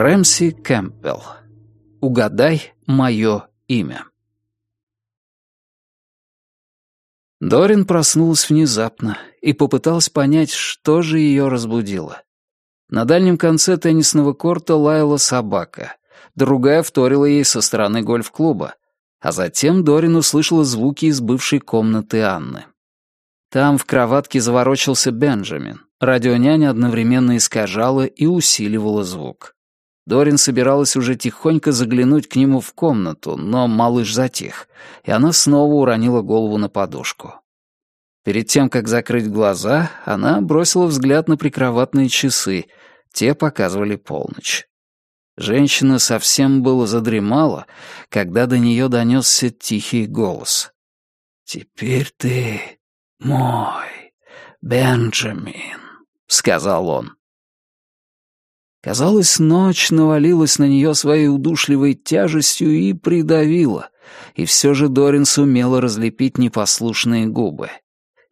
Рэмси Кэмпбелл. Угадай мое имя. Дорин проснулась внезапно и попыталась понять, что же ее разбудило. На дальнем конце теннисного корта лаяла собака. Другая вторила ей со стороны гольф-клуба. А затем Дорин услышала звуки из бывшей комнаты Анны. Там в кроватке заворочился Бенджамин. Радионяня одновременно искажала и усиливала звук. Дорин собиралась уже тихонько заглянуть к нему в комнату, но малыш затих, и она снова уронила голову на подушку. Перед тем, как закрыть глаза, она бросила взгляд на прикроватные часы. Те показывали полночь. Женщина совсем было задремала, когда до нее донесся тихий голос. «Теперь ты мой, Бенджамин», — сказал он. Казалось, ночь навалилась на нее своей удушливой тяжестью и придавила, и все же Дорин сумела разлепить непослушные губы.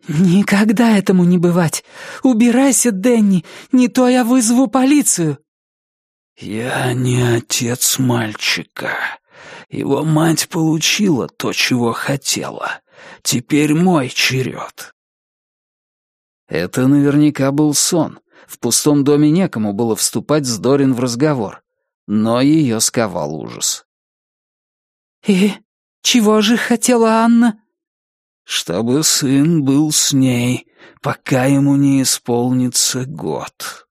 «Никогда этому не бывать! Убирайся, Дэнни, не то я вызову полицию!» «Я не отец мальчика. Его мать получила то, чего хотела. Теперь мой черед». Это наверняка был сон. В пустом доме некому было вступать с Дорин в разговор. Но ее сковал ужас. «И чего же хотела Анна?» «Чтобы сын был с ней, пока ему не исполнится год».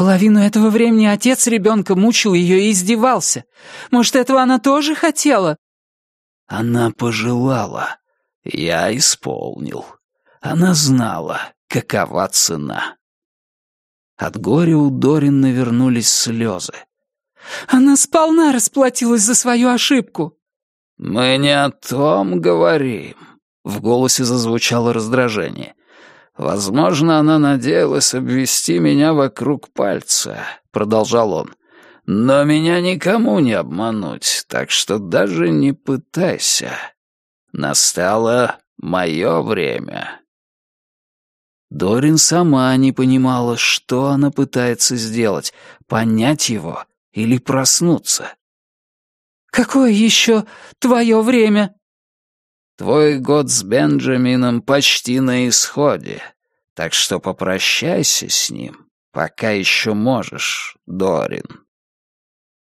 Половину этого времени отец ребенка мучил ее и издевался. Может, этого она тоже хотела? Она пожелала. Я исполнил. Она знала, какова цена. От горя у Дорин навернулись слезы. Она сполна расплатилась за свою ошибку. «Мы не о том говорим», — в голосе зазвучало раздражение. «Возможно, она надеялась обвести меня вокруг пальца», — продолжал он. «Но меня никому не обмануть, так что даже не пытайся. Настало мое время». Дорин сама не понимала, что она пытается сделать, понять его или проснуться. «Какое еще твое время?» Твой год с Бенджамином почти на исходе, так что попрощайся с ним, пока еще можешь, Дорин.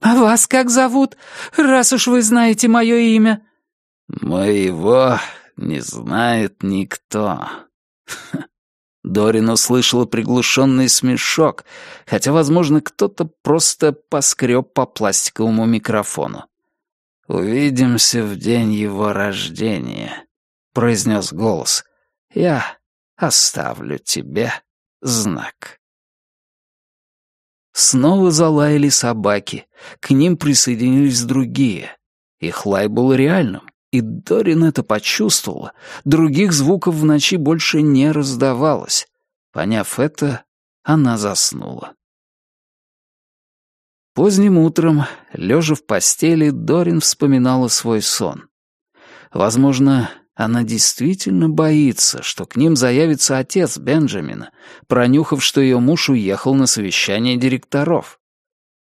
А вас как зовут, раз уж вы знаете мое имя? Моего не знает никто. Дорин услышала приглушенный смешок, хотя, возможно, кто-то просто поскреб по пластиковому микрофону. «Увидимся в день его рождения», — произнес голос. «Я оставлю тебе знак». Снова залаяли собаки, к ним присоединились другие. Их лай был реальным, и Дорин это почувствовала. Других звуков в ночи больше не раздавалось. Поняв это, она заснула. Поздним утром, лежа в постели, Дорин вспоминала свой сон. Возможно, она действительно боится, что к ним заявится отец Бенджамина, пронюхав, что ее муж уехал на совещание директоров.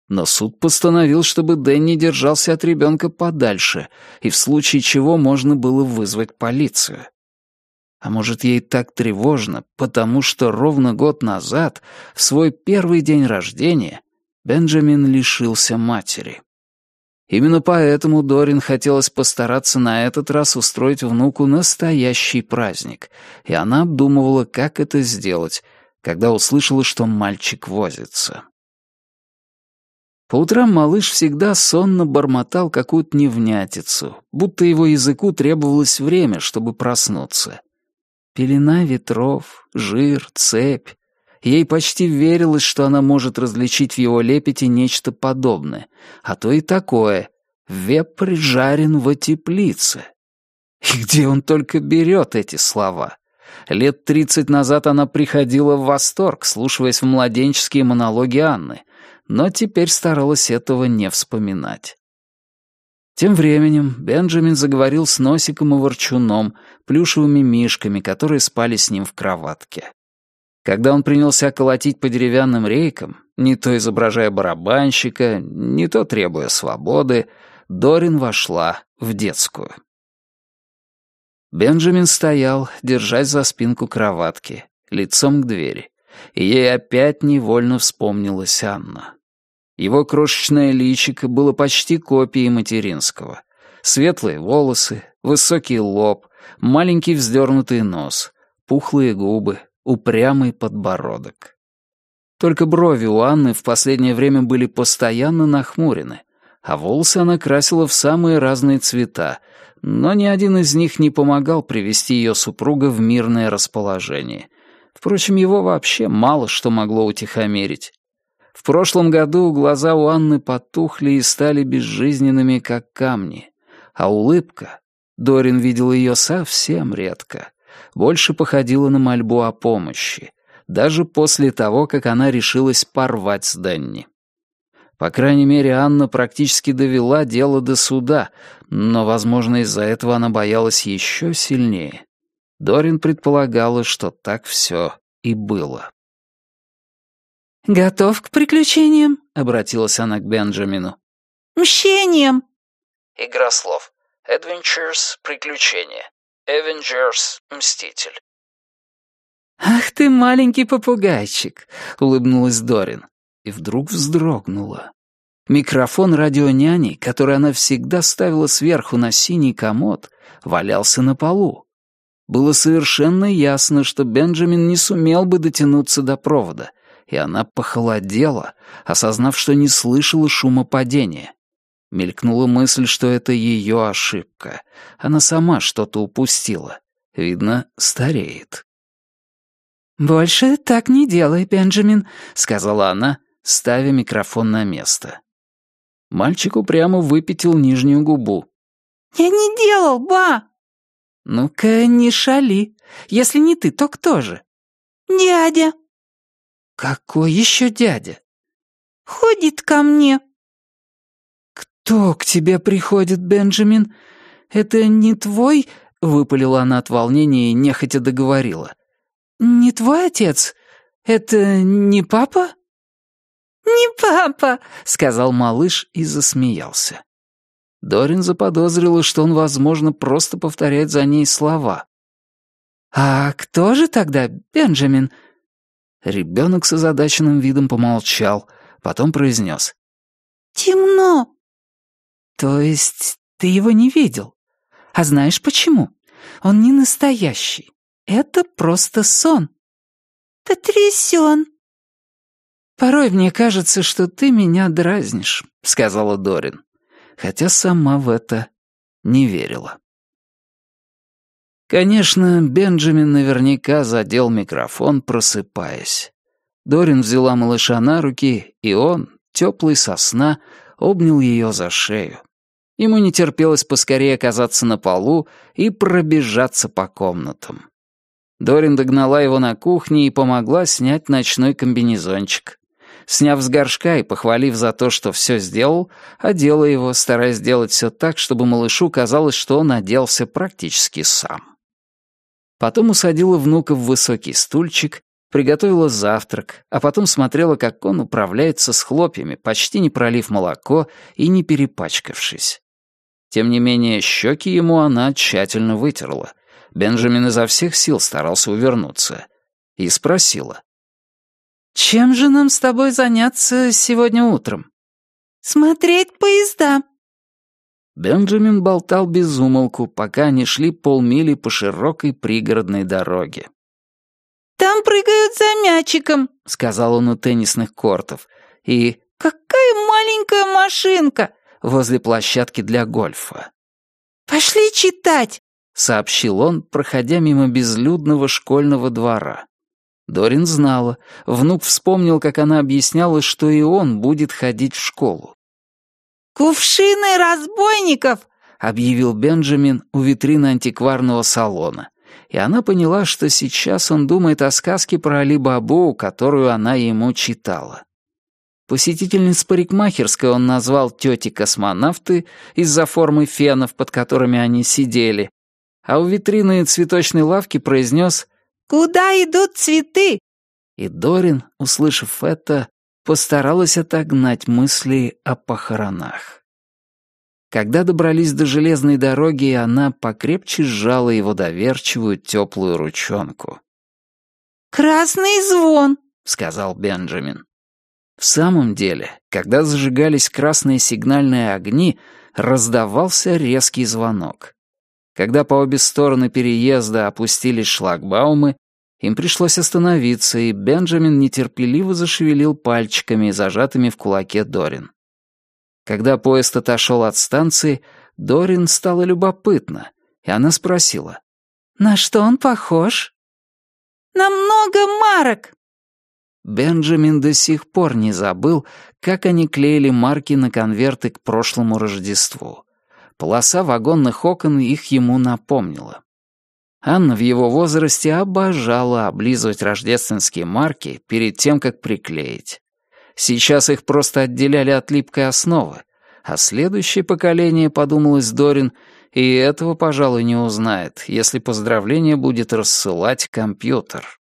Но суд постановил, чтобы Дэнни держался от ребенка подальше, и в случае чего можно было вызвать полицию. А может, ей так тревожно, потому что ровно год назад, в свой первый день рождения, Бенджамин лишился матери. Именно поэтому Дорин хотелось постараться на этот раз устроить внуку настоящий праздник, и она обдумывала, как это сделать, когда услышала, что мальчик возится. По утрам малыш всегда сонно бормотал какую-то невнятицу, будто его языку требовалось время, чтобы проснуться. Пелена ветров, жир, цепь, Ей почти верилось, что она может различить в его лепете нечто подобное, а то и такое. «Вепрь жарен во теплице». И где он только берет эти слова? Лет тридцать назад она приходила в восторг, слушаясь в младенческие монологи Анны, но теперь старалась этого не вспоминать. Тем временем Бенджамин заговорил с Носиком и Ворчуном, плюшевыми мишками, которые спали с ним в кроватке. Когда он принялся колотить по деревянным рейкам, не то изображая барабанщика, не то требуя свободы, Дорин вошла в детскую. Бенджамин стоял, держась за спинку кроватки, лицом к двери, и ей опять невольно вспомнилась Анна. Его крошечное личико было почти копией материнского. Светлые волосы, высокий лоб, маленький вздернутый нос, пухлые губы, упрямый подбородок. Только брови у Анны в последнее время были постоянно нахмурены, а волосы она красила в самые разные цвета, но ни один из них не помогал привести ее супруга в мирное расположение. Впрочем, его вообще мало что могло утихомирить. В прошлом году глаза у Анны потухли и стали безжизненными, как камни, а улыбка, Дорин видел ее совсем редко, больше походила на мольбу о помощи, даже после того, как она решилась порвать с Денни. По крайней мере, Анна практически довела дело до суда, но, возможно, из-за этого она боялась еще сильнее. Дорин предполагала, что так все и было. «Готов к приключениям?» — обратилась она к Бенджамину. «Мщением!» Игра слов. Adventures — приключения. Avengers — мститель. «Ах ты, маленький попугайчик!» — улыбнулась Дорин и вдруг вздрогнула. Микрофон радионяни, который она всегда ставила сверху на синий комод, валялся на полу. Было совершенно ясно, что Бенджамин не сумел бы дотянуться до провода, и она похолодела, осознав, что не слышала шума падения. Мелькнула мысль, что это ее ошибка. Она сама что-то упустила. Видно, стареет. «Больше так не делай, Бенджамин», — сказала она, ставя микрофон на место. Мальчик упрямо выпятил нижнюю губу. «Я не делал, ба!» «Ну-ка, не шали. Если не ты, то кто же?» «Дядя». «Какой еще дядя?» «Ходит ко мне». «Кто к тебе приходит, Бенджамин? Это не твой...» — выпалила она от волнения и нехотя договорила. «Не твой отец? Это не папа?» «Не папа», — сказал малыш и засмеялся. Дорин заподозрила, что он, возможно, просто повторяет за ней слова. «А кто же тогда Бенджамин?» Ребенок с озадаченным видом помолчал, потом произнес. «Темно». «То есть ты его не видел? А знаешь почему? Он не настоящий. Это просто сон». «Потрясен», «Порой мне кажется, что ты меня дразнишь», — сказала Дорин, хотя сама в это не верила. Конечно, Бенджамин наверняка задел микрофон, просыпаясь. Дорин взяла малыша на руки, и он, теплый сосна, обнял ее за шею. Ему не терпелось поскорее оказаться на полу и пробежаться по комнатам. Дорин догнала его на кухне и помогла снять ночной комбинезончик. Сняв с горшка и похвалив за то, что все сделал, одела его, стараясь сделать все так, чтобы малышу казалось, что он оделся практически сам. Потом усадила внука в высокий стульчик, приготовила завтрак, а потом смотрела, как он управляется с хлопьями, почти не пролив молоко и не перепачкавшись. Тем не менее, щеки ему она тщательно вытерла. Бенджамин изо всех сил старался увернуться. И спросила. «Чем же нам с тобой заняться сегодня утром?» «Смотреть поезда». Бенджамин болтал без умолку, пока они шли полмили по широкой пригородной дороге. «Там прыгают за мячиком», — сказал он у теннисных кортов. И «Какая маленькая машинка!» возле площадки для гольфа. «Пошли читать», — сообщил он, проходя мимо безлюдного школьного двора. Дорин знала. Внук вспомнил, как она объясняла, что и он будет ходить в школу. «Кувшины разбойников!» — объявил Бенджамин у витрины антикварного салона. И она поняла, что сейчас он думает о сказке про Али-Бабу, которую она ему читала. Посетительниц парикмахерской он назвал тети-космонавты из-за формы фенов, под которыми они сидели, а у витрины цветочной лавки произнес Куда идут цветы?» И Дорин, услышав это, постаралась отогнать мысли о похоронах. Когда добрались до железной дороги, она покрепче сжала его доверчивую теплую ручонку. «Красный звон», — сказал Бенджамин. В самом деле, когда зажигались красные сигнальные огни, раздавался резкий звонок. Когда по обе стороны переезда опустились шлагбаумы, им пришлось остановиться, и Бенджамин нетерпеливо зашевелил пальчиками, зажатыми в кулаке Дорин. Когда поезд отошел от станции, Дорин стало любопытно, и она спросила. «На что он похож?» «На много марок!» Бенджамин до сих пор не забыл, как они клеили марки на конверты к прошлому Рождеству. Полоса вагонных окон их ему напомнила. Анна в его возрасте обожала облизывать рождественские марки перед тем, как приклеить. Сейчас их просто отделяли от липкой основы, а следующее поколение, подумалось Дорин, и этого, пожалуй, не узнает, если поздравление будет рассылать компьютер.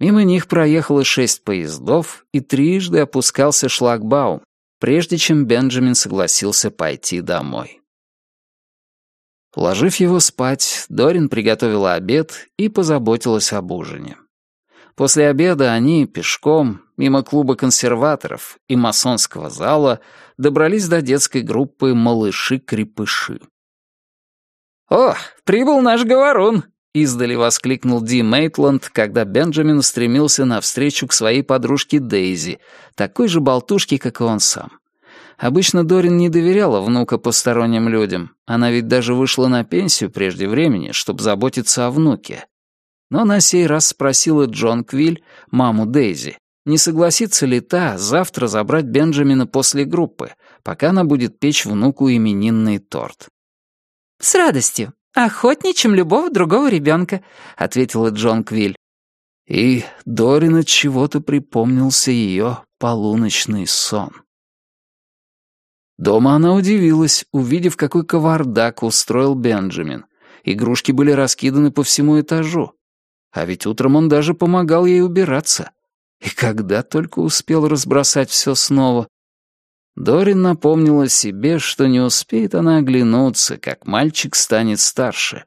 Мимо них проехало шесть поездов, и трижды опускался шлагбаум, прежде чем Бенджамин согласился пойти домой. Уложив его спать, Дорин приготовила обед и позаботилась об ужине. После обеда они пешком, мимо клуба консерваторов и масонского зала, добрались до детской группы «Малыши-крепыши». «О, прибыл наш говорун!» — издали воскликнул Ди Мейтланд, когда Бенджамин устремился навстречу к своей подружке Дейзи, такой же болтушке, как и он сам. Обычно Дорин не доверяла внука посторонним людям. Она ведь даже вышла на пенсию прежде времени, чтобы заботиться о внуке. Но на сей раз спросила Джон Квиль, маму Дейзи, не согласится ли та завтра забрать Бенджамина после группы, пока она будет печь внуку именинный торт. «С радостью. Охотнее, любого другого ребенка», — ответила Джон Квиль. И Дорин от чего-то припомнился ее полуночный сон. Дома она удивилась, увидев, какой кавардак устроил Бенджамин. Игрушки были раскиданы по всему этажу. А ведь утром он даже помогал ей убираться. И когда только успел разбросать все снова. Дорин напомнила себе, что не успеет она оглянуться, как мальчик станет старше,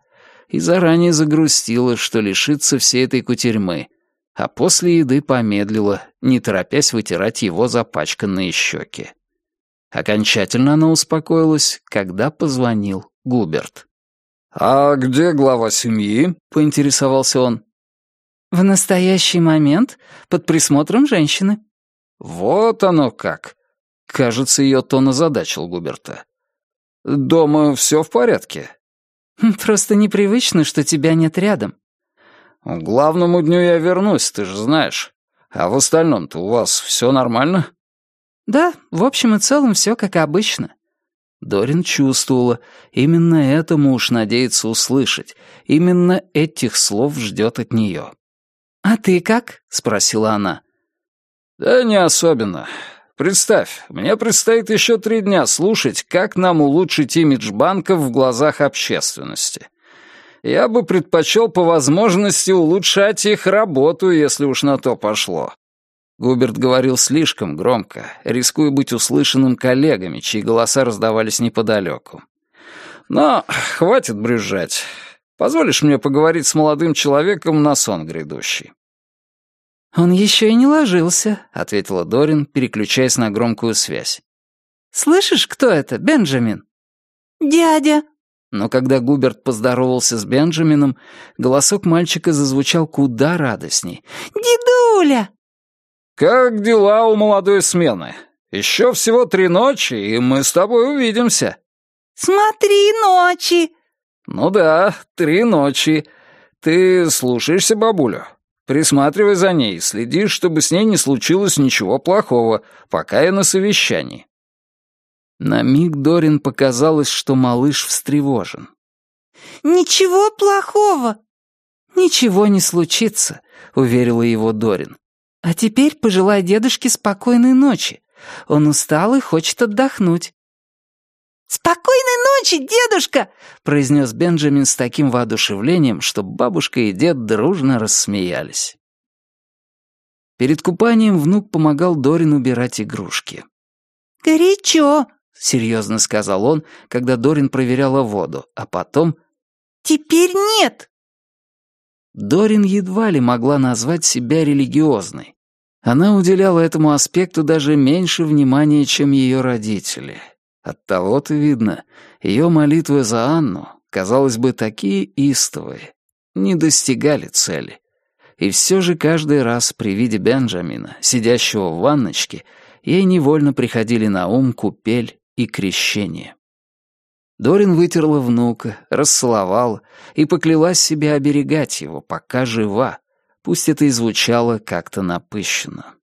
и заранее загрустила, что лишится всей этой кутерьмы, а после еды помедлила, не торопясь вытирать его запачканные щеки. Окончательно она успокоилась, когда позвонил Губерт. «А где глава семьи?» — поинтересовался он. В настоящий момент под присмотром женщины. Вот оно как. Кажется, ее тон озадачил Губерта. Дома все в порядке? Просто непривычно, что тебя нет рядом. К главному дню я вернусь, ты же знаешь. А в остальном-то у вас все нормально? Да, в общем и целом все как обычно. Дорин чувствовала, именно это муж надеется услышать, именно этих слов ждет от нее. «А ты как?» — спросила она. «Да не особенно. Представь, мне предстоит еще три дня слушать, как нам улучшить имидж банков в глазах общественности. Я бы предпочел по возможности улучшать их работу, если уж на то пошло». Губерт говорил слишком громко, рискуя быть услышанным коллегами, чьи голоса раздавались неподалеку. «Но хватит брюзжать. Позволишь мне поговорить с молодым человеком на сон грядущий?» «Он еще и не ложился», — ответила Дорин, переключаясь на громкую связь. «Слышишь, кто это, Бенджамин?» «Дядя». Но когда Губерт поздоровался с Бенджамином, голосок мальчика зазвучал куда радостней. «Дедуля!» «Как дела у молодой смены? Еще всего три ночи, и мы с тобой увидимся». «Смотри, ночи!» «Ну да, три ночи. Ты слушаешься бабулю? Присматривай за ней, следи, чтобы с ней не случилось ничего плохого, пока я на совещании». На миг Дорин показалось, что малыш встревожен. «Ничего плохого!» «Ничего не случится», — уверила его Дорин. «А теперь пожелай дедушке спокойной ночи. Он устал и хочет отдохнуть. «Спокойной ночи, дедушка!» — произнес Бенджамин с таким воодушевлением, что бабушка и дед дружно рассмеялись. Перед купанием внук помогал Дорин убирать игрушки. «Горячо», — серьезно сказал он, когда Дорин проверяла воду, а потом... «Теперь нет!» Дорин едва ли могла назвать себя религиозной. Она уделяла этому аспекту даже меньше внимания, чем ее родители. Оттого-то видно, ее молитвы за Анну, казалось бы, такие истовые, не достигали цели. И все же каждый раз при виде Бенджамина, сидящего в ванночке, ей невольно приходили на ум купель и крещение. Дорин вытерла внука, расцеловала и поклялась себе оберегать его, пока жива, пусть это и звучало как-то напыщенно.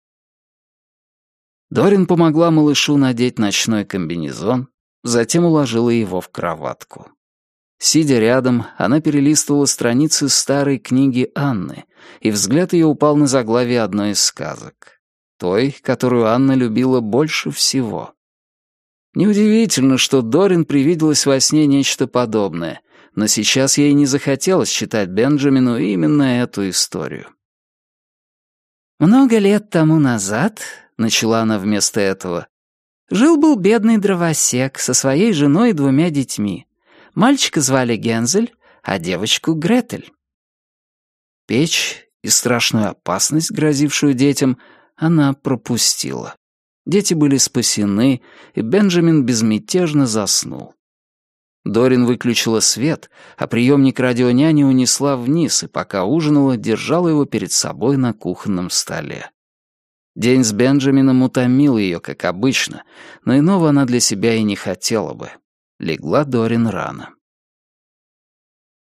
Дорин помогла малышу надеть ночной комбинезон, затем уложила его в кроватку. Сидя рядом, она перелистывала страницы старой книги Анны, и взгляд ее упал на заглавие одной из сказок. Той, которую Анна любила больше всего. Неудивительно, что Дорин привиделось во сне нечто подобное, но сейчас ей не захотелось читать Бенджамину именно эту историю. «Много лет тому назад», — начала она вместо этого, «жил-был бедный дровосек со своей женой и двумя детьми. Мальчика звали Гензель, а девочку — Гретель». Печь и страшную опасность, грозившую детям, она пропустила. Дети были спасены, и Бенджамин безмятежно заснул. Дорин выключила свет, а приемник радионяни унесла вниз, и пока ужинала, держала его перед собой на кухонном столе. День с Бенджамином утомил ее, как обычно, но иного она для себя и не хотела бы. Легла Дорин рано.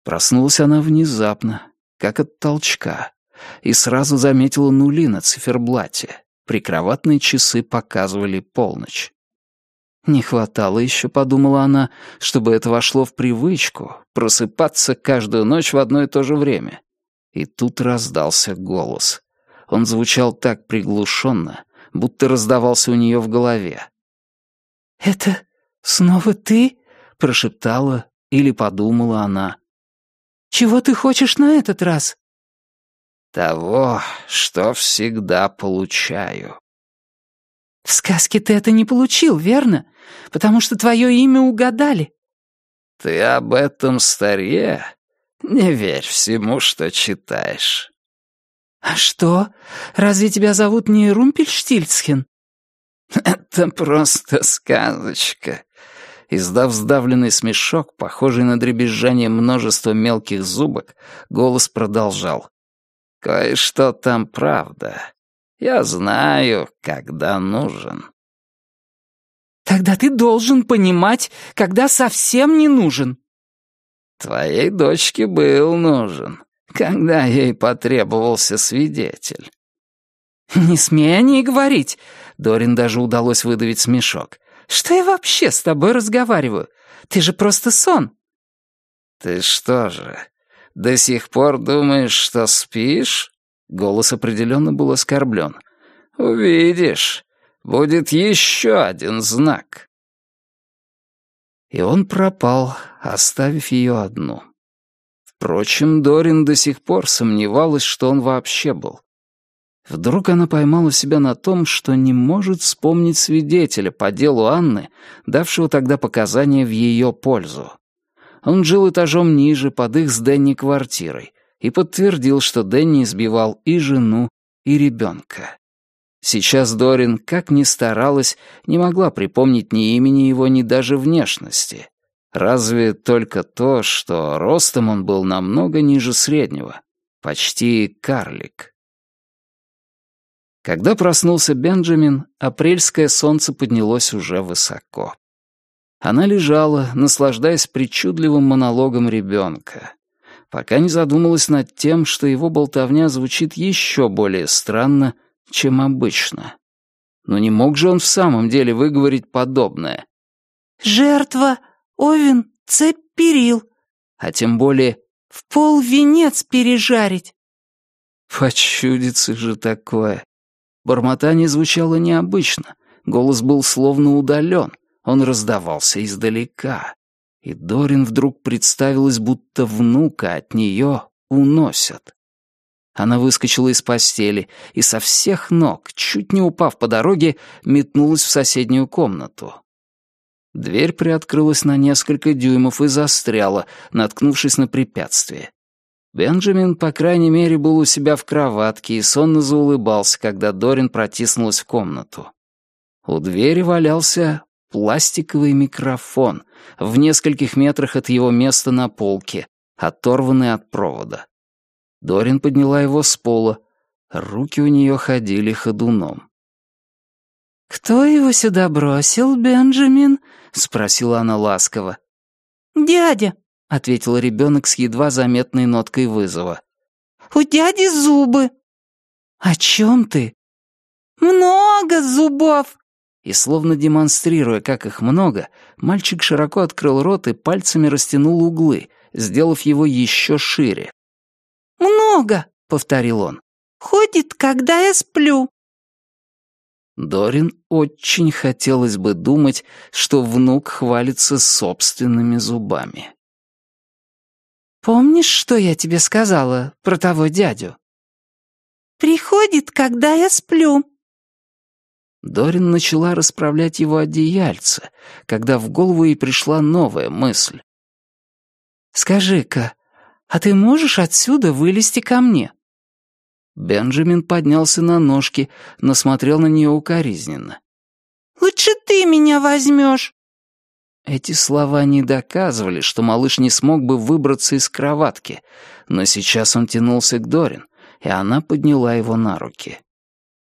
Проснулась она внезапно, как от толчка, и сразу заметила нули на циферблате. Прикроватные часы показывали полночь. Не хватало еще, подумала она, чтобы это вошло в привычку, просыпаться каждую ночь в одно и то же время. И тут раздался голос. Он звучал так приглушенно, будто раздавался у нее в голове. «Это снова ты?» — прошептала или подумала она. «Чего ты хочешь на этот раз?» «Того, что всегда получаю», в сказке ты это не получил, верно? Потому что твое имя угадали. Ты об этом старе? Не верь всему, что читаешь. А что? Разве тебя зовут не Румпельштильцхен? Это просто сказочка. Издав сдавленный смешок, похожий на дребезжание множества мелких зубок, голос продолжал. «Кое-что там правда. Я знаю, когда нужен. Тогда ты должен понимать, когда совсем не нужен. Твоей дочке был нужен, когда ей потребовался свидетель. Не смей о ней говорить. Дорин даже удалось выдавить смешок. Что я вообще с тобой разговариваю? Ты же просто сон. Ты что же, до сих пор думаешь, что спишь? Голос определенно был оскорблен. «Увидишь, будет еще один знак». И он пропал, оставив ее одну. Впрочем, Дорин до сих пор сомневалась, что он вообще был. Вдруг она поймала себя на том, что не может вспомнить свидетеля по делу Анны, давшего тогда показания в ее пользу. Он жил этажом ниже, под их с Дэнни квартирой, и подтвердил, что Дэнни избивал и жену, и ребенка. Сейчас Дорин, как ни старалась, не могла припомнить ни имени его, ни даже внешности. Разве только то, что ростом он был намного ниже среднего, почти карлик. Когда проснулся Бенджамин, апрельское солнце поднялось уже высоко. Она лежала, наслаждаясь причудливым монологом ребенка пока не задумалась над тем, что его болтовня звучит еще более странно, чем обычно. Но не мог же он в самом деле выговорить подобное. «Жертва, Овен, цепь перил», а тем более «в пол венец пережарить». Почудится же такое. Бормотание звучало необычно, голос был словно удален, он раздавался издалека. И Дорин вдруг представилась, будто внука от нее уносят. Она выскочила из постели и со всех ног, чуть не упав по дороге, метнулась в соседнюю комнату. Дверь приоткрылась на несколько дюймов и застряла, наткнувшись на препятствие. Бенджамин, по крайней мере, был у себя в кроватке и сонно заулыбался, когда Дорин протиснулась в комнату. У двери валялся пластиковый микрофон в нескольких метрах от его места на полке, оторванный от провода. Дорин подняла его с пола. Руки у нее ходили ходуном. «Кто его сюда бросил, Бенджамин?» — спросила она ласково. «Дядя», — ответил ребенок с едва заметной ноткой вызова. «У дяди зубы». «О чем ты?» «Много зубов!» И словно демонстрируя, как их много, мальчик широко открыл рот и пальцами растянул углы, сделав его еще шире. «Много!» — повторил он. «Ходит, когда я сплю». Дорин очень хотелось бы думать, что внук хвалится собственными зубами. «Помнишь, что я тебе сказала про того дядю?» «Приходит, когда я сплю». Дорин начала расправлять его одеяльце, когда в голову ей пришла новая мысль. «Скажи-ка, а ты можешь отсюда вылезти ко мне?» Бенджамин поднялся на ножки, но смотрел на нее укоризненно. «Лучше ты меня возьмешь!» Эти слова не доказывали, что малыш не смог бы выбраться из кроватки, но сейчас он тянулся к Дорин, и она подняла его на руки.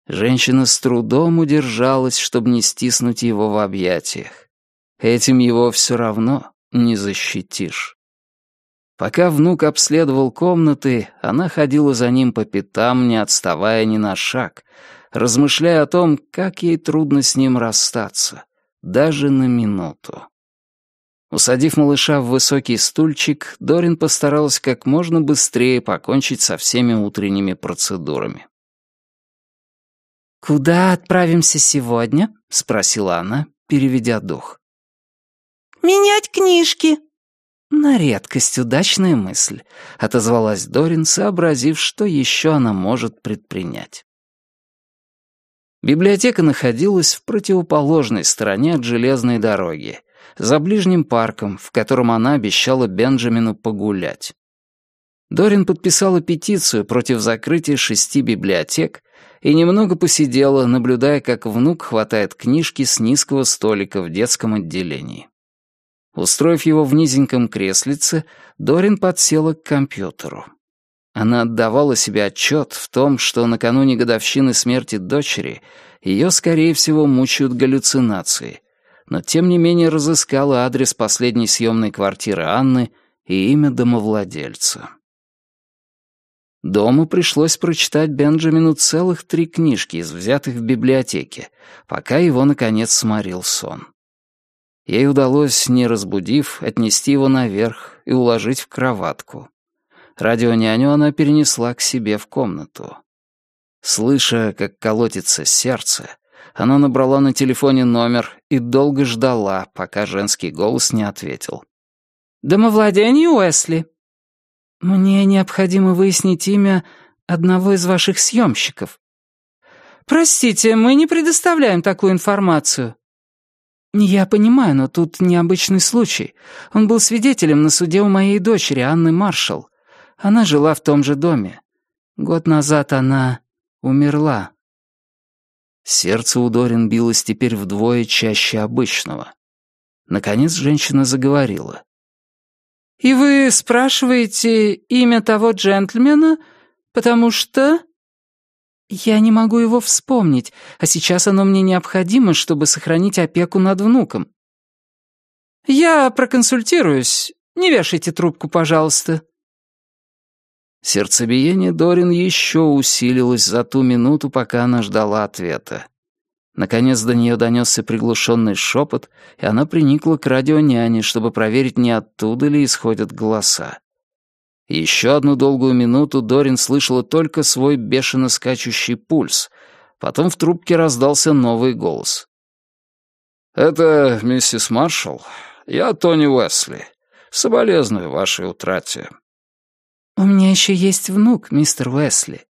Женщина с трудом удержалась, чтобы не стиснуть его в объятиях. Этим его все равно не защитишь. Пока внук обследовал комнаты, она ходила за ним по пятам, не отставая ни на шаг, размышляя о том, как ей трудно с ним расстаться, даже на минуту. Усадив малыша в высокий стульчик, Дорин постаралась как можно быстрее покончить со всеми утренними процедурами. «Куда отправимся сегодня?» — спросила она, переведя дух. «Менять книжки», «На редкость удачная мысль», — отозвалась Дорин, сообразив, что еще она может предпринять. Библиотека находилась в противоположной стороне от железной дороги, за ближним парком, в котором она обещала Бенджамину погулять. Дорин подписала петицию против закрытия шести библиотек и немного посидела, наблюдая, как внук хватает книжки с низкого столика в детском отделении. Устроив его в низеньком креслице, Дорин подсела к компьютеру. Она отдавала себе отчет в том, что накануне годовщины смерти дочери ее, скорее всего, мучают галлюцинации, но тем не менее разыскала адрес последней съемной квартиры Анны и имя домовладельца. Дома пришлось прочитать Бенджамину целых три книжки из взятых в библиотеке, пока его, наконец, сморил сон. Ей удалось, не разбудив, отнести его наверх и уложить в кроватку. Радионяню она перенесла к себе в комнату. Слыша, как колотится сердце, она набрала на телефоне номер и долго ждала, пока женский голос не ответил. «Домовладение Уэсли». «Мне необходимо выяснить имя одного из ваших съемщиков». «Простите, мы не предоставляем такую информацию». «Я понимаю, но тут необычный случай. Он был свидетелем на суде у моей дочери, Анны Маршалл. Она жила в том же доме. Год назад она умерла». Сердце у Дорин билось теперь вдвое чаще обычного. Наконец женщина заговорила. «И вы спрашиваете имя того джентльмена, потому что...» «Я не могу его вспомнить, а сейчас оно мне необходимо, чтобы сохранить опеку над внуком». «Я проконсультируюсь. Не вешайте трубку, пожалуйста». Сердцебиение Дорин еще усилилось за ту минуту, пока она ждала ответа. Наконец до нее донесся приглушенный шепот, и она приникла к радионяне, чтобы проверить, не оттуда ли исходят голоса. Еще одну долгую минуту Дорин слышала только свой бешено скачущий пульс. Потом в трубке раздался новый голос. «Это миссис Маршалл. Я Тони Уэсли. Соболезную вашей утрате». «У меня еще есть внук, мистер Уэсли».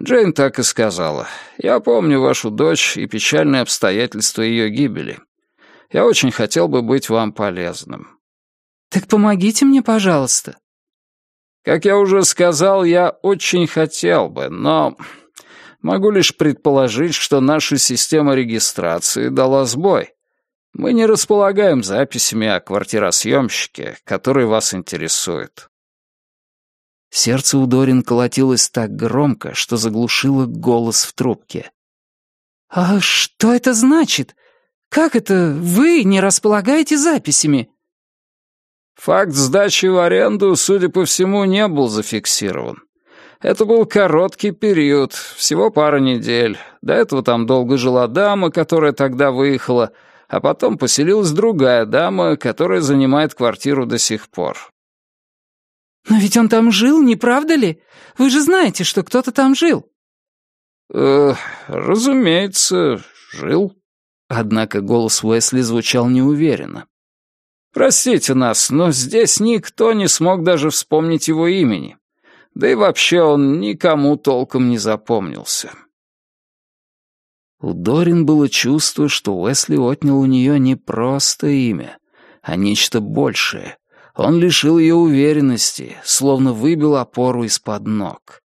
Джейн так и сказала. «Я помню вашу дочь и печальные обстоятельства ее гибели. Я очень хотел бы быть вам полезным». «Так помогите мне, пожалуйста». «Как я уже сказал, я очень хотел бы, но могу лишь предположить, что наша система регистрации дала сбой. Мы не располагаем записями о квартиросъемщике, который вас интересует». Сердце у Дорин колотилось так громко, что заглушило голос в трубке. «А что это значит? Как это вы не располагаете записями?» Факт сдачи в аренду, судя по всему, не был зафиксирован. Это был короткий период, всего пара недель. До этого там долго жила дама, которая тогда выехала, а потом поселилась другая дама, которая занимает квартиру до сих пор. «Но ведь он там жил, не правда ли? Вы же знаете, что кто-то там жил». «Э, разумеется, жил». Однако голос Уэсли звучал неуверенно. «Простите нас, но здесь никто не смог даже вспомнить его имени. Да и вообще он никому толком не запомнился». У Дорин было чувство, что Уэсли отнял у нее не просто имя, а нечто большее. Он лишил ее уверенности, словно выбил опору из-под ног.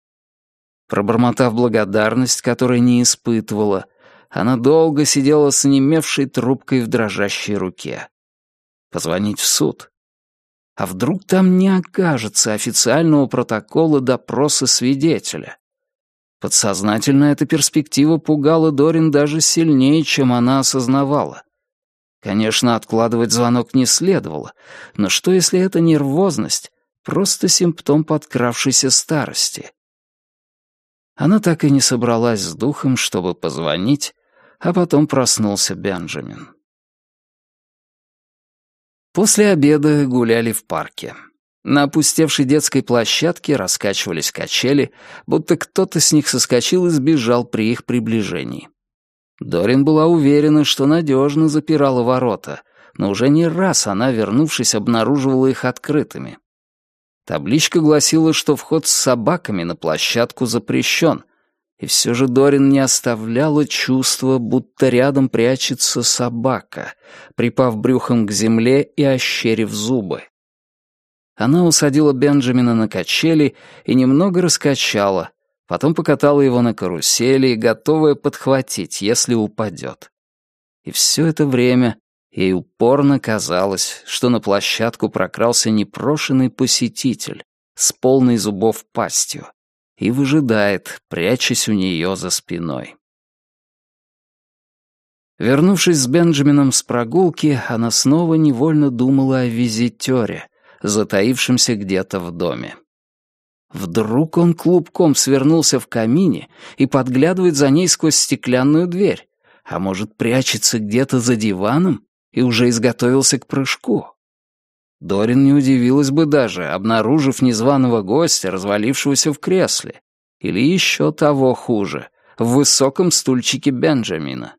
Пробормотав благодарность, которой не испытывала, она долго сидела с онемевшей трубкой в дрожащей руке. Позвонить в суд? А вдруг там не окажется официального протокола допроса свидетеля? Подсознательно эта перспектива пугала Дорин даже сильнее, чем она осознавала. Конечно, откладывать звонок не следовало, но что если эта нервозность — просто симптом подкравшейся старости? Она так и не собралась с духом, чтобы позвонить, а потом проснулся Бенджамин. После обеда гуляли в парке. На опустевшей детской площадке раскачивались качели, будто кто-то с них соскочил и сбежал при их приближении. Дорин была уверена, что надежно запирала ворота, но уже не раз она, вернувшись, обнаруживала их открытыми. Табличка гласила, что вход с собаками на площадку запрещен, и все же Дорин не оставляла чувства, будто рядом прячется собака, припав брюхом к земле и ощерив зубы. Она усадила Бенджамина на качели и немного раскачала, потом покатала его на карусели, готовая подхватить, если упадет. И все это время ей упорно казалось, что на площадку прокрался непрошенный посетитель с полной зубов пастью, и выжидает, прячась у нее за спиной. Вернувшись с Бенджамином с прогулки, она снова невольно думала о визитере, затаившемся где-то в доме. Вдруг он клубком свернулся в камине и подглядывает за ней сквозь стеклянную дверь, а может, прячется где-то за диваном и уже изготовился к прыжку. Дорин не удивилась бы даже, обнаружив незваного гостя, развалившегося в кресле. Или еще того хуже, в высоком стульчике Бенджамина.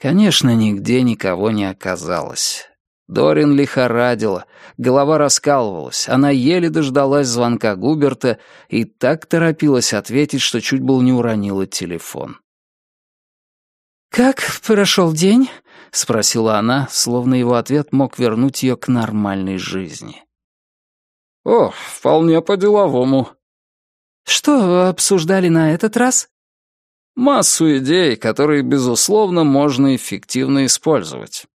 Конечно, нигде никого не оказалось. Дорин лихорадила, голова раскалывалась, она еле дождалась звонка Губерта и так торопилась ответить, что чуть было не уронила телефон. «Как прошел день?» — спросила она, словно его ответ мог вернуть ее к нормальной жизни. «О, вполне по-деловому». «Что обсуждали на этот раз?» «Массу идей, которые, безусловно, можно эффективно использовать».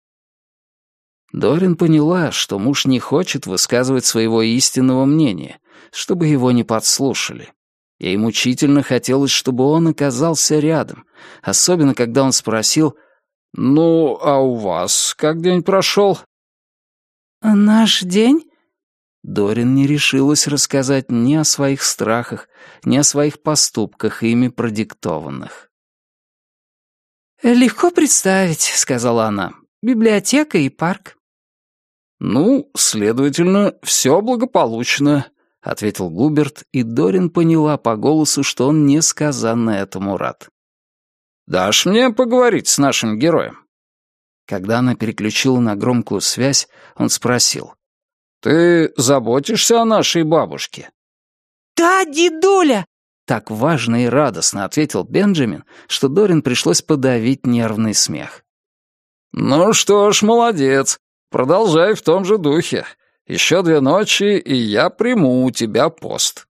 Дорин поняла, что муж не хочет высказывать своего истинного мнения, чтобы его не подслушали. Ей мучительно хотелось, чтобы он оказался рядом, особенно когда он спросил «Ну, а у вас как день прошел?» «Наш день?» Дорин не решилась рассказать ни о своих страхах, ни о своих поступках, ими продиктованных. «Легко представить», — сказала она. «Библиотека и парк». «Ну, следовательно, все благополучно», — ответил Губерт, и Дорин поняла по голосу, что он несказанно этому рад. «Дашь мне поговорить с нашим героем?» Когда она переключила на громкую связь, он спросил. «Ты заботишься о нашей бабушке?» «Да, дедуля!» Так важно и радостно ответил Бенджамин, что Дорин пришлось подавить нервный смех. «Ну что ж, молодец. Продолжай в том же духе. Еще две ночи, и я приму у тебя пост».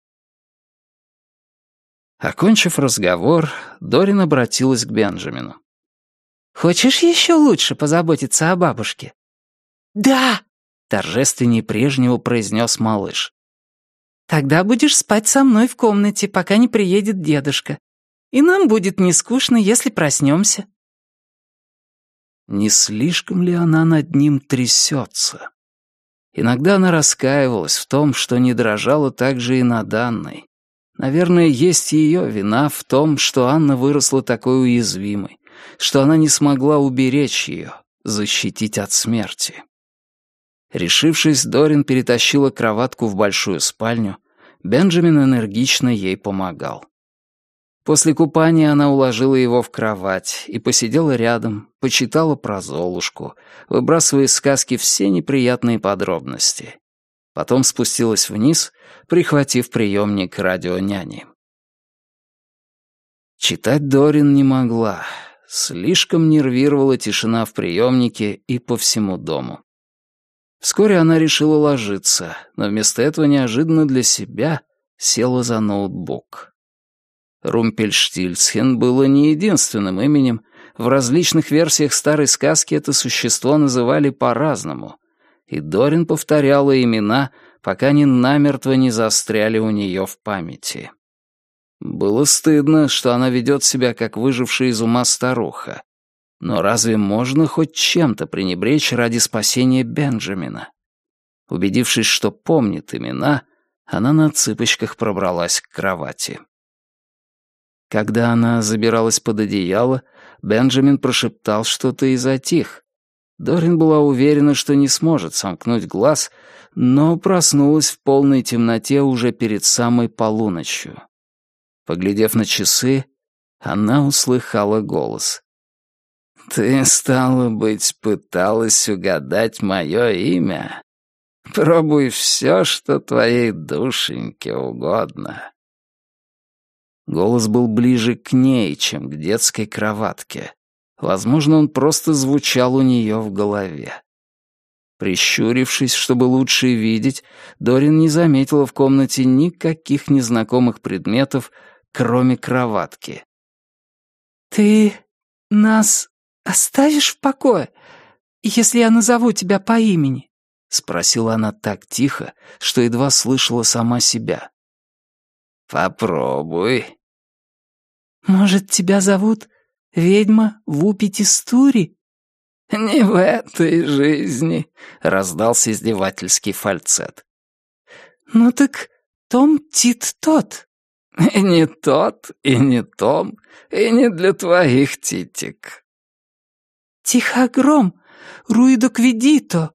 Окончив разговор, Дорин обратилась к Бенджамину. «Хочешь еще лучше позаботиться о бабушке?» «Да!» — торжественнее прежнего произнес малыш. «Тогда будешь спать со мной в комнате, пока не приедет дедушка. И нам будет не скучно, если проснемся». Не слишком ли она над ним трясется? Иногда она раскаивалась в том, что не дрожала так же и над Анной. Наверное, есть ее вина в том, что Анна выросла такой уязвимой, что она не смогла уберечь ее, защитить от смерти. Решившись, Дорин перетащила кроватку в большую спальню. Бенджамин энергично ей помогал. После купания она уложила его в кровать и посидела рядом, почитала про Золушку, выбрасывая из сказки все неприятные подробности. Потом спустилась вниз, прихватив приемник радионяни. Читать Дорин не могла. Слишком нервировала тишина в приемнике и по всему дому. Вскоре она решила ложиться, но вместо этого неожиданно для себя села за ноутбук. Румпельштильцхен было не единственным именем. В различных версиях старой сказки это существо называли по-разному. И Дорин повторяла имена, пока они намертво не застряли у нее в памяти. Было стыдно, что она ведет себя как выжившая из ума старуха. Но разве можно хоть чем-то пренебречь ради спасения Бенджамина? Убедившись, что помнит имена, она на цыпочках пробралась к кровати. Когда она забиралась под одеяло, Бенджамин прошептал что-то и затих. Дорин была уверена, что не сможет сомкнуть глаз, но проснулась в полной темноте уже перед самой полуночью. Поглядев на часы, она услыхала голос. «Ты, стало быть, пыталась угадать мое имя? Пробуй все, что твоей душеньке угодно». Голос был ближе к ней, чем к детской кроватке. Возможно, он просто звучал у нее в голове. Прищурившись, чтобы лучше видеть, Дорин не заметила в комнате никаких незнакомых предметов, кроме кроватки. «Ты нас оставишь в покое, если я назову тебя по имени?» — спросила она так тихо, что едва слышала сама себя. «Попробуй», «Может, тебя зовут ведьма Вупитистури?» «Не в этой жизни», — раздался издевательский фальцет. «Ну так Том Тит тот». «И не тот, и не Том, и не для твоих титик». «Тихогром, Руидоквидито».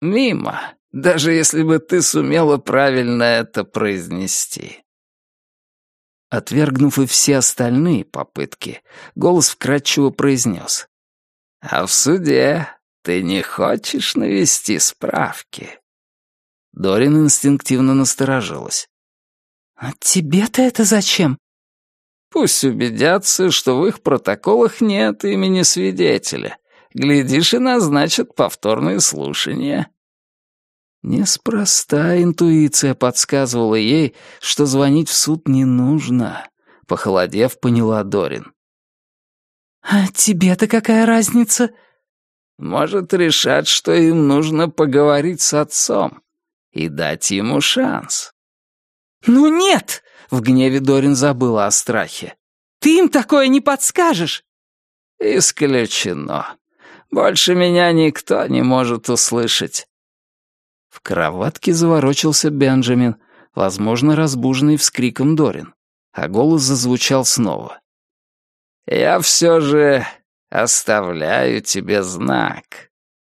«Мимо, даже если бы ты сумела правильно это произнести». Отвергнув и все остальные попытки, голос вкрадчиво произнес. «А в суде ты не хочешь навести справки?» Дорин инстинктивно насторожилась. «А тебе-то это зачем?» «Пусть убедятся, что в их протоколах нет имени свидетеля. Глядишь, и назначат повторные слушания». Неспроста интуиция подсказывала ей, что звонить в суд не нужно. Похолодев, поняла Дорин. «А тебе-то какая разница?» «Может, решат, что им нужно поговорить с отцом и дать ему шанс». «Ну нет!» — в гневе Дорин забыла о страхе. «Ты им такое не подскажешь!» «Исключено. Больше меня никто не может услышать. В кроватке заворочился Бенджамин, возможно, разбуженный вскриком Дорин, а голос зазвучал снова. «Я все же оставляю тебе знак.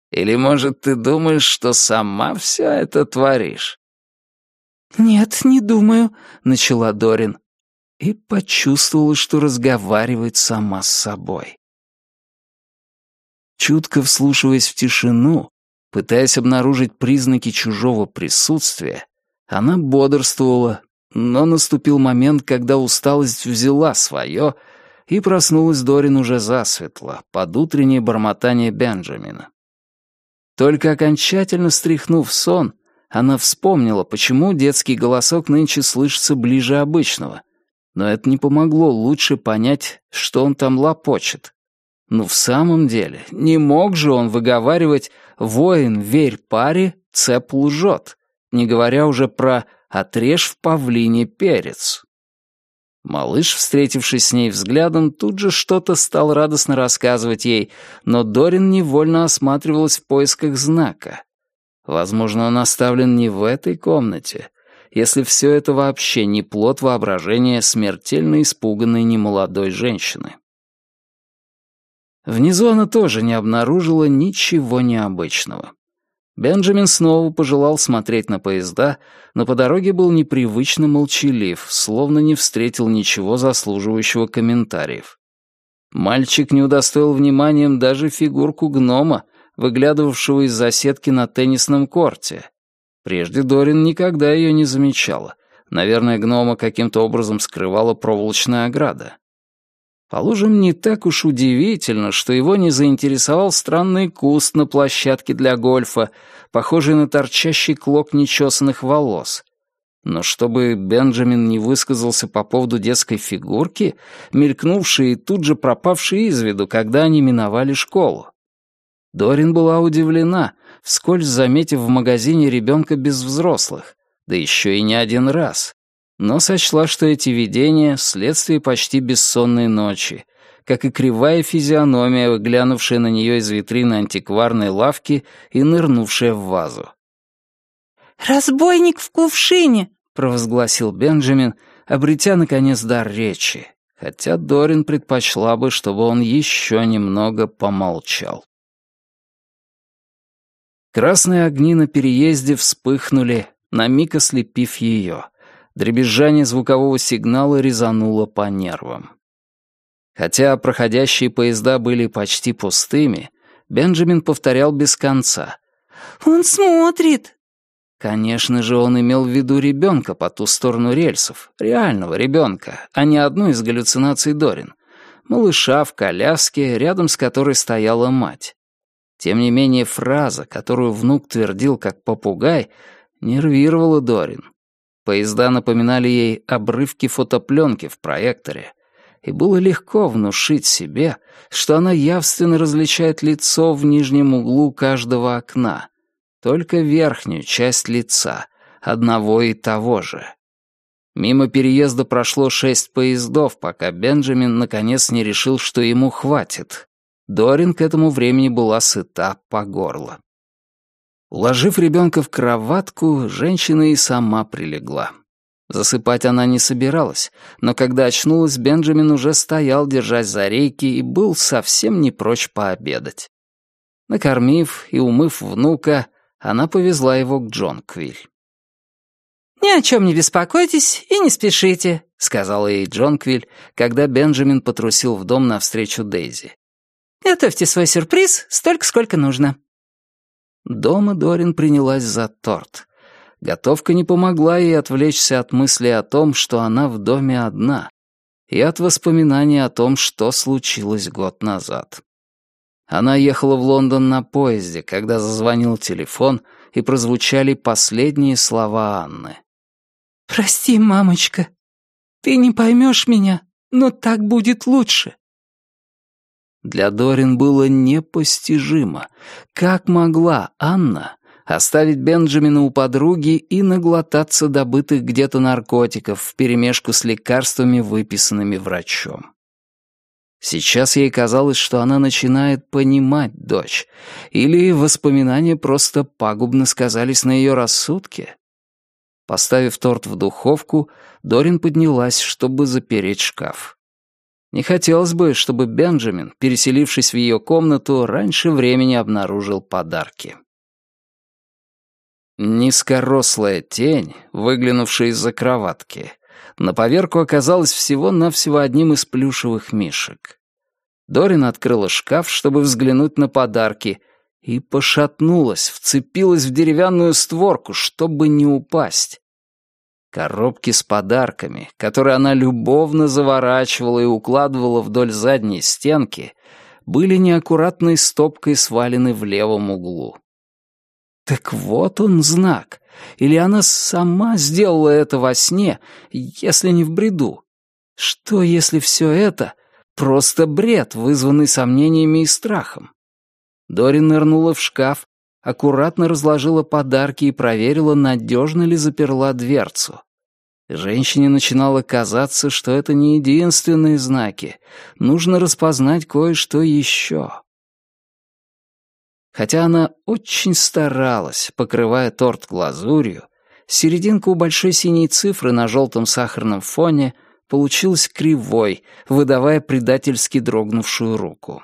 Или, может, ты думаешь, что сама все это творишь?» «Нет, не думаю», — начала Дорин. И почувствовала, что разговаривает сама с собой. Чутко вслушиваясь в тишину, Пытаясь обнаружить признаки чужого присутствия, она бодрствовала, Но наступил момент, когда усталость взяла свое, и проснулась Дорин уже засветло, под утреннее бормотание Бенджамина. Только окончательно стряхнув сон, она вспомнила, почему детский голосок нынче слышится ближе обычного. Но это не помогло лучше понять, что он там лопочет. Ну, в самом деле, не мог же он выговаривать «Воин, верь паре, цеп лжет», не говоря уже про «отрежь в павлине перец». Малыш, встретившись с ней взглядом, тут же что-то стал радостно рассказывать ей, но Дорин невольно осматривалась в поисках знака. Возможно, он оставлен не в этой комнате, если все это вообще не плод воображения смертельно испуганной немолодой женщины. Внизу она тоже не обнаружила ничего необычного. Бенджамин снова пожелал смотреть на поезда, но по дороге был непривычно молчалив, словно не встретил ничего заслуживающего комментариев. Мальчик не удостоил вниманием даже фигурку гнома, выглядывавшего из засетки на теннисном корте. Прежде Дорин никогда ее не замечала. Наверное, гнома каким-то образом скрывала проволочная ограда. Положим, не так уж удивительно, что его не заинтересовал странный куст на площадке для гольфа, похожий на торчащий клок нечесанных волос. Но чтобы Бенджамин не высказался по поводу детской фигурки, мелькнувшей и тут же пропавшей из виду, когда они миновали школу. Дорин была удивлена, вскользь заметив в магазине ребенка без взрослых, да еще и не один раз но сочла, что эти видения — следствие почти бессонной ночи, как и кривая физиономия, выглянувшая на нее из витрины антикварной лавки и нырнувшая в вазу. «Разбойник в кувшине!» — провозгласил Бенджамин, обретя, наконец, дар речи, хотя Дорин предпочла бы, чтобы он еще немного помолчал. Красные огни на переезде вспыхнули, на миг ослепив ее. Дребезжание звукового сигнала резануло по нервам. Хотя проходящие поезда были почти пустыми, Бенджамин повторял без конца. «Он смотрит!» Конечно же, он имел в виду ребенка по ту сторону рельсов, реального ребенка, а не одну из галлюцинаций Дорин. Малыша в коляске, рядом с которой стояла мать. Тем не менее, фраза, которую внук твердил как попугай, нервировала Дорин. Поезда напоминали ей обрывки фотопленки в проекторе, и было легко внушить себе, что она явственно различает лицо в нижнем углу каждого окна, только верхнюю часть лица, одного и того же. Мимо переезда прошло шесть поездов, пока Бенджамин наконец не решил, что ему хватит. Дорин к этому времени была сыта по горло. Уложив ребенка в кроватку, женщина и сама прилегла. Засыпать она не собиралась, но когда очнулась, Бенджамин уже стоял, держась за рейки, и был совсем не прочь пообедать. Накормив и умыв внука, она повезла его к Джон Квиль. «Ни о чем не беспокойтесь и не спешите», — сказала ей Джон Квиль, когда Бенджамин потрусил в дом навстречу Дейзи. «Готовьте свой сюрприз столько, сколько нужно. Дома Дорин принялась за торт. Готовка не помогла ей отвлечься от мысли о том, что она в доме одна, и от воспоминаний о том, что случилось год назад. Она ехала в Лондон на поезде, когда зазвонил телефон, и прозвучали последние слова Анны. «Прости, мамочка, ты не поймешь меня, но так будет лучше. Для Дорин было непостижимо, как могла Анна оставить Бенджамина у подруги и наглотаться добытых где-то наркотиков вперемешку с лекарствами, выписанными врачом. Сейчас ей казалось, что она начинает понимать дочь, или воспоминания просто пагубно сказались на ее рассудке. Поставив торт в духовку, Дорин поднялась, чтобы запереть шкаф. Не хотелось бы, чтобы Бенджамин, переселившись в ее комнату, раньше времени обнаружил подарки. Низкорослая тень, выглянувшая из-за кроватки, на поверку оказалась всего-навсего одним из плюшевых мишек. Дорин открыла шкаф, чтобы взглянуть на подарки, и пошатнулась, вцепилась в деревянную створку, чтобы не упасть. Коробки с подарками, которые она любовно заворачивала и укладывала вдоль задней стенки, были неаккуратной стопкой свалены в левом углу. Так вот он знак. Или она сама сделала это во сне, если не в бреду. Что, если все это — просто бред, вызванный сомнениями и страхом? Дори нырнула в шкаф, аккуратно разложила подарки и проверила, надежно ли заперла дверцу. Женщине начинало казаться, что это не единственные знаки. Нужно распознать кое-что еще. Хотя она очень старалась, покрывая торт глазурью, серединка у большой синей цифры на желтом сахарном фоне получилась кривой, выдавая предательски дрогнувшую руку.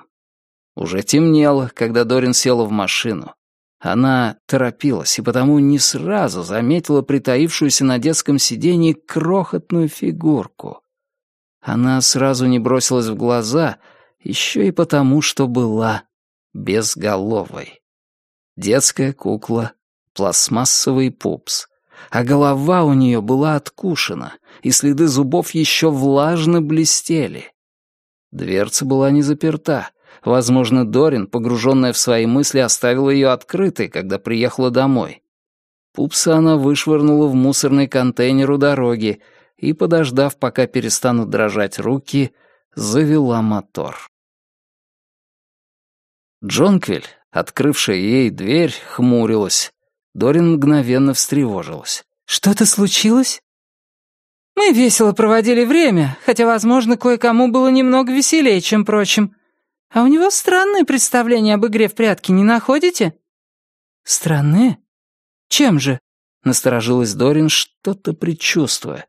Уже темнело, когда Дорин села в машину. Она торопилась и потому не сразу заметила притаившуюся на детском сиденье крохотную фигурку. Она сразу не бросилась в глаза, еще и потому, что была безголовой. Детская кукла, пластмассовый пупс. А голова у нее была откушена, и следы зубов еще влажно блестели. Дверца была не заперта, Возможно, Дорин, погруженная в свои мысли, оставила ее открытой, когда приехала домой. Пупса она вышвырнула в мусорный контейнер у дороги и, подождав, пока перестанут дрожать руки, завела мотор. Джонквиль, открывшая ей дверь, хмурилась. Дорин мгновенно встревожилась. «Что-то случилось?» «Мы весело проводили время, хотя, возможно, кое-кому было немного веселее, чем прочим. А у него странное представление об игре в прятки, не находите?» «Странные? Чем же?» — насторожилась Дорин, что-то предчувствуя.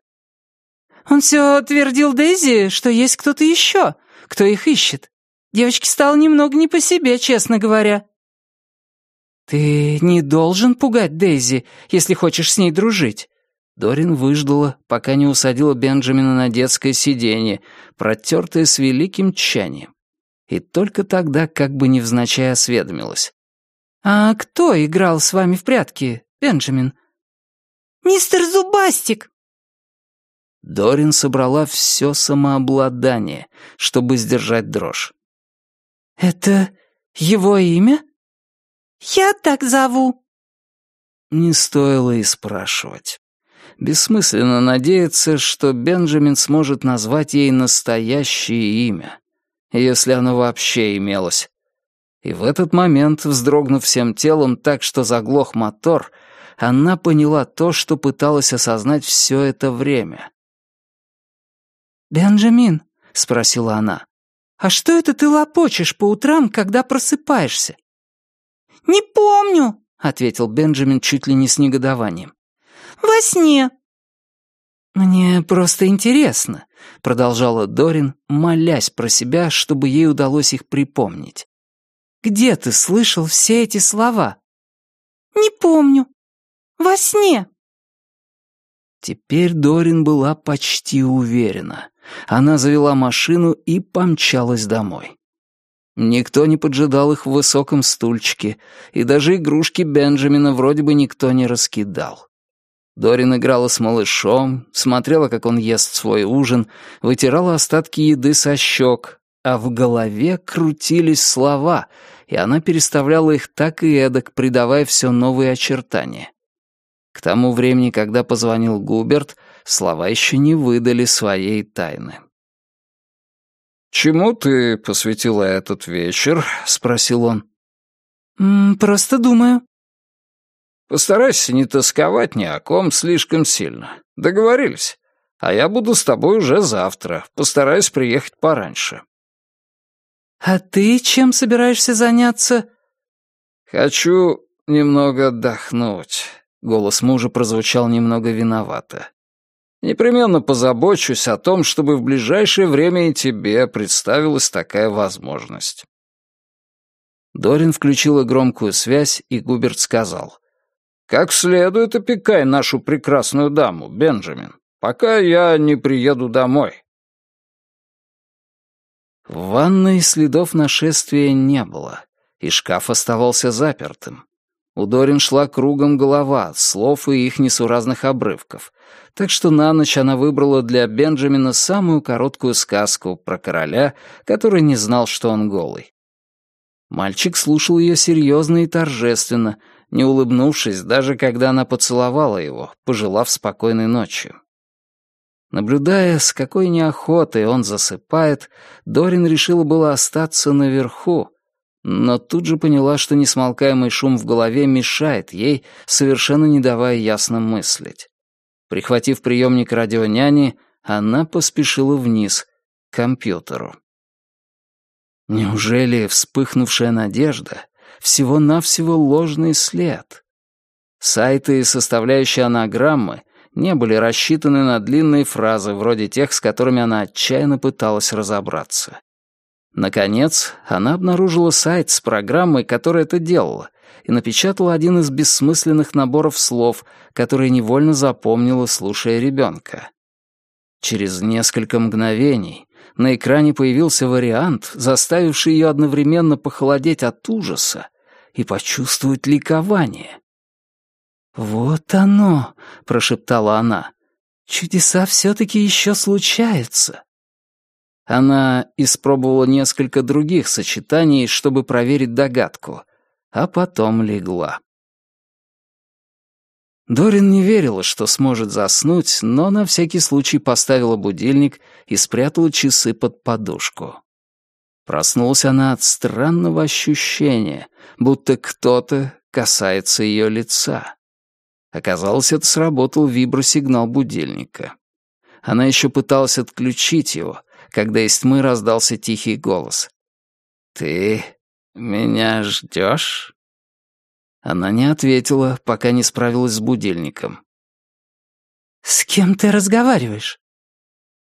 «Он все твердил Дейзи, что есть кто-то еще, кто их ищет. Девочке стало немного не по себе, честно говоря». «Ты не должен пугать Дейзи, если хочешь с ней дружить». Дорин выждала, пока не усадила Бенджамина на детское сиденье, протертое с великим тщанием и только тогда как бы невзначай осведомилась. «А кто играл с вами в прятки, Бенджамин?» «Мистер Зубастик!» Дорин собрала все самообладание, чтобы сдержать дрожь. «Это его имя?» «Я так зову». Не стоило и спрашивать. Бессмысленно надеяться, что Бенджамин сможет назвать ей настоящее имя если оно вообще имелось. И в этот момент, вздрогнув всем телом так, что заглох мотор, она поняла то, что пыталась осознать все это время. «Бенджамин», — спросила она, — «а что это ты лопочешь по утрам, когда просыпаешься?» «Не помню», — ответил Бенджамин чуть ли не с негодованием. «Во сне». «Мне просто интересно», — продолжала Дорин, молясь про себя, чтобы ей удалось их припомнить. «Где ты слышал все эти слова?» «Не помню. Во сне». Теперь Дорин была почти уверена. Она завела машину и помчалась домой. Никто не поджидал их в высоком стульчике, и даже игрушки Бенджамина вроде бы никто не раскидал. Дорин играла с малышом, смотрела, как он ест свой ужин, вытирала остатки еды со щек, а в голове крутились слова, и она переставляла их так и эдак, придавая все новые очертания. К тому времени, когда позвонил Губерт, слова еще не выдали своей тайны. «Чему ты посвятила этот вечер?» — спросил он. «М -м, «Просто думаю», Постарайся не тосковать ни о ком слишком сильно. Договорились? А я буду с тобой уже завтра. Постараюсь приехать пораньше». «А ты чем собираешься заняться?» «Хочу немного отдохнуть». Голос мужа прозвучал немного виновато. «Непременно позабочусь о том, чтобы в ближайшее время и тебе представилась такая возможность». Дорин включила громкую связь, и Губерт сказал. Как следует опекай нашу прекрасную даму, Бенджамин, пока я не приеду домой». В ванной следов нашествия не было, и шкаф оставался запертым. У Дорин шла кругом голова от слов и их несуразных обрывков, так что на ночь она выбрала для Бенджамина самую короткую сказку про короля, который не знал, что он голый. Мальчик слушал ее серьезно и торжественно, не улыбнувшись, даже когда она поцеловала его, пожелав спокойной ночи. Наблюдая, с какой неохотой он засыпает, Дорин решила было остаться наверху, но тут же поняла, что несмолкаемый шум в голове мешает ей, совершенно не давая ясно мыслить. Прихватив приемник радионяни, она поспешила вниз, к компьютеру. Неужели вспыхнувшая надежда — всего-навсего ложный след? Сайты, составляющие анаграммы, не были рассчитаны на длинные фразы, вроде тех, с которыми она отчаянно пыталась разобраться. Наконец, она обнаружила сайт с программой, которая это делала, и напечатала один из бессмысленных наборов слов, которые невольно запомнила, слушая ребенка. Через несколько мгновений на экране появился вариант, заставивший ее одновременно похолодеть от ужаса и почувствовать ликование. «Вот оно!» — прошептала она. «Чудеса все-таки еще случаются!» Она испробовала несколько других сочетаний, чтобы проверить догадку, а потом легла. Дорин не верила, что сможет заснуть, но на всякий случай поставила будильник и спрятала часы под подушку. Проснулась она от странного ощущения, будто кто-то касается ее лица. Оказалось, это сработал вибросигнал будильника. Она еще пыталась отключить его, когда из тьмы раздался тихий голос. «Ты меня ждешь?» Она не ответила, пока не справилась с будильником. «С кем ты разговариваешь?»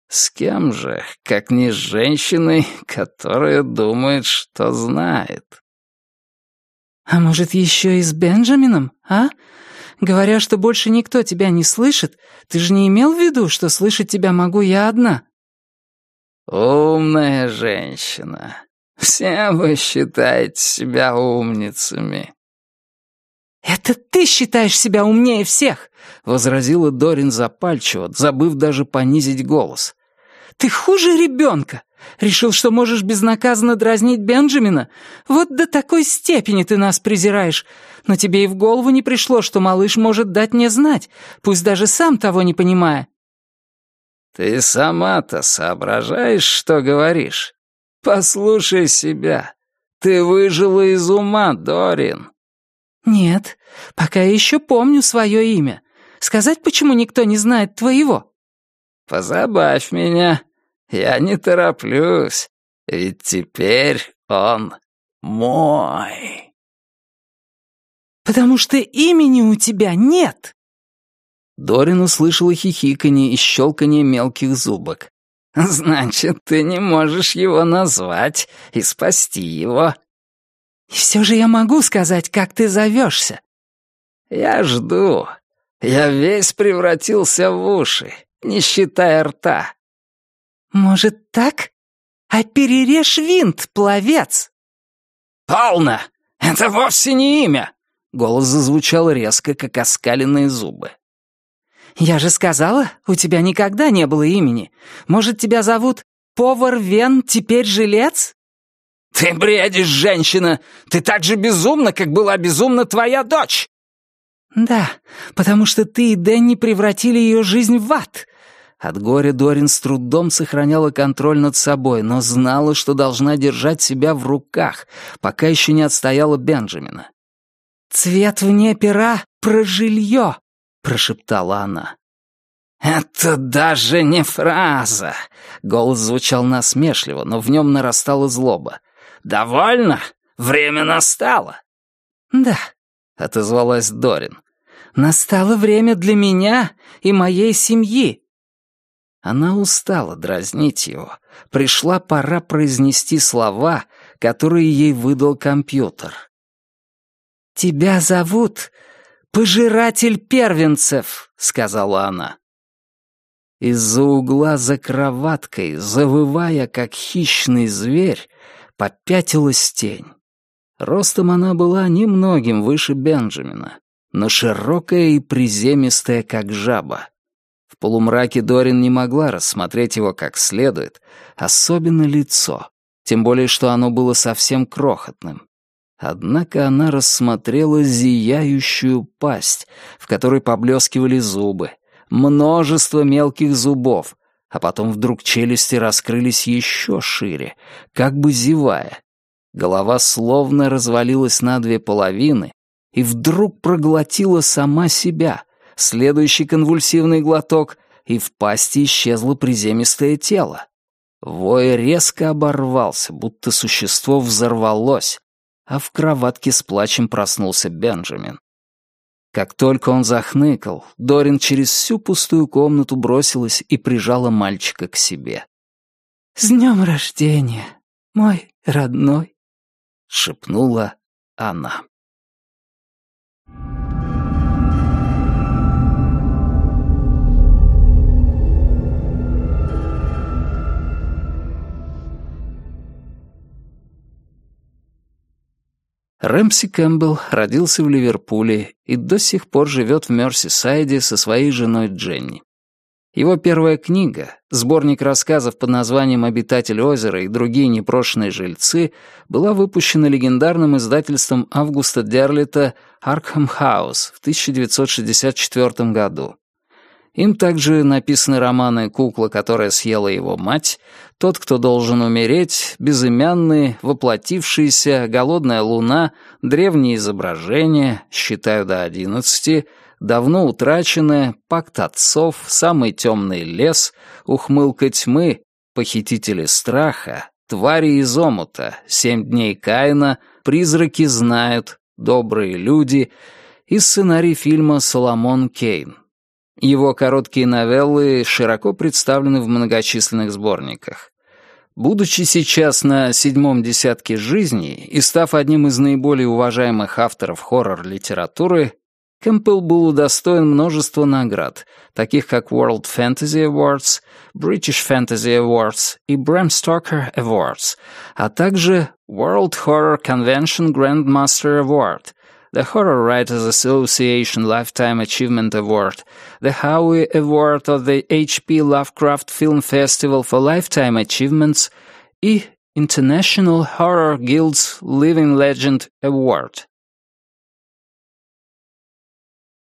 «С кем же, как не с женщиной, которая думает, что знает?» «А может, еще и с Бенджамином, а? Говоря, что больше никто тебя не слышит, ты же не имел в виду, что слышать тебя могу я одна?» «Умная женщина. Все вы считаете себя умницами». «Это ты считаешь себя умнее всех!» — возразила Дорин запальчиво, забыв даже понизить голос. «Ты хуже ребенка! Решил, что можешь безнаказанно дразнить Бенджамина? Вот до такой степени ты нас презираешь. Но тебе и в голову не пришло, что малыш может дать мне знать, пусть даже сам того не понимая. «Ты сама-то соображаешь, что говоришь? Послушай себя. Ты выжила из ума, Дорин». «Нет, пока я еще помню свое имя. Сказать, почему никто не знает твоего?» «Позабавь меня. Я не тороплюсь. Ведь теперь он мой». «Потому что имени у тебя нет», Дорин услышала хихиканье и щелканье мелких зубок. «Значит, ты не можешь его назвать и спасти его». «И все же я могу сказать, как ты зовешься». «Я жду. Я весь превратился в уши, не считая рта». «Может, так? А перережь винт, пловец!» «Полно! Это вовсе не имя!» Голос зазвучал резко, как оскаленные зубы. «Я же сказала, у тебя никогда не было имени. Может, тебя зовут Повар Вен, теперь жилец?» «Ты бредишь, женщина! Ты так же безумна, как была безумна твоя дочь!» «Да, потому что ты и Дэнни превратили ее жизнь в ад!» От горя Дорин с трудом сохраняла контроль над собой, но знала, что должна держать себя в руках, пока еще не отстояла Бенджамина. «Цвет вне пера про жилье!» — прошептала она. «Это даже не фраза!» Голос звучал насмешливо, но в нем нарастала злоба. «Довольно? Время настало!» «Да», — отозвалась Дорин. «Настало время для меня и моей семьи». Она устала дразнить его. Пришла пора произнести слова, которые ей выдал компьютер. «Тебя зовут «Пожиратель первенцев», — сказала она. Из-за угла за кроваткой, завывая, как хищный зверь, попятилась тень. Ростом она была немногим выше Бенджамина, но широкая и приземистая, как жаба. В полумраке Дорин не могла рассмотреть его как следует, особенно лицо, тем более что оно было совсем крохотным. Однако она рассмотрела зияющую пасть, в которой поблескивали зубы, множество мелких зубов, а потом вдруг челюсти раскрылись еще шире, как бы зевая. Голова словно развалилась на две половины и вдруг проглотила сама себя. Следующий конвульсивный глоток, и в пасти исчезло приземистое тело. Вой резко оборвался, будто существо взорвалось, а в кроватке с плачем проснулся Бенджамин. Как только он захныкал, Дорин через всю пустую комнату бросилась и прижала мальчика к себе. «С днем рождения, мой родной!» — шепнула она. Рэмси Кэмпбелл родился в Ливерпуле и до сих пор живет в Мерсисайде со своей женой Дженни. Его первая книга, сборник рассказов под названием «Обитатель озера» и другие непрошенные жильцы, была выпущена легендарным издательством Августа Дерлита «Аркхам Хаус» в 1964 году. Им также написаны романы «Кукла, которая съела его мать», «Тот, кто должен умереть», «Безымянные», «Воплотившиеся», «Голодная луна», «Древние изображения», «Считаю до одиннадцати», «Давно утраченное», «Пакт отцов», «Самый темный лес», «Ухмылка тьмы», «Похитители страха», «Твари из омута», «Семь дней Каина», «Призраки знают», «Добрые люди» и сценарий фильма «Соломон Кейн». Его короткие новеллы широко представлены в многочисленных сборниках. Будучи сейчас на седьмом десятке жизни и став одним из наиболее уважаемых авторов хоррор-литературы, Кэмпбелл был удостоен множества наград, таких как World Fantasy Awards, British Fantasy Awards и Bram Stoker Awards, а также World Horror Convention Grandmaster Award, the Horror Writers Association Lifetime Achievement Award, the Howie Award of the H.P. Lovecraft Film Festival for Lifetime Achievements и International Horror Guild's Living Legend Award.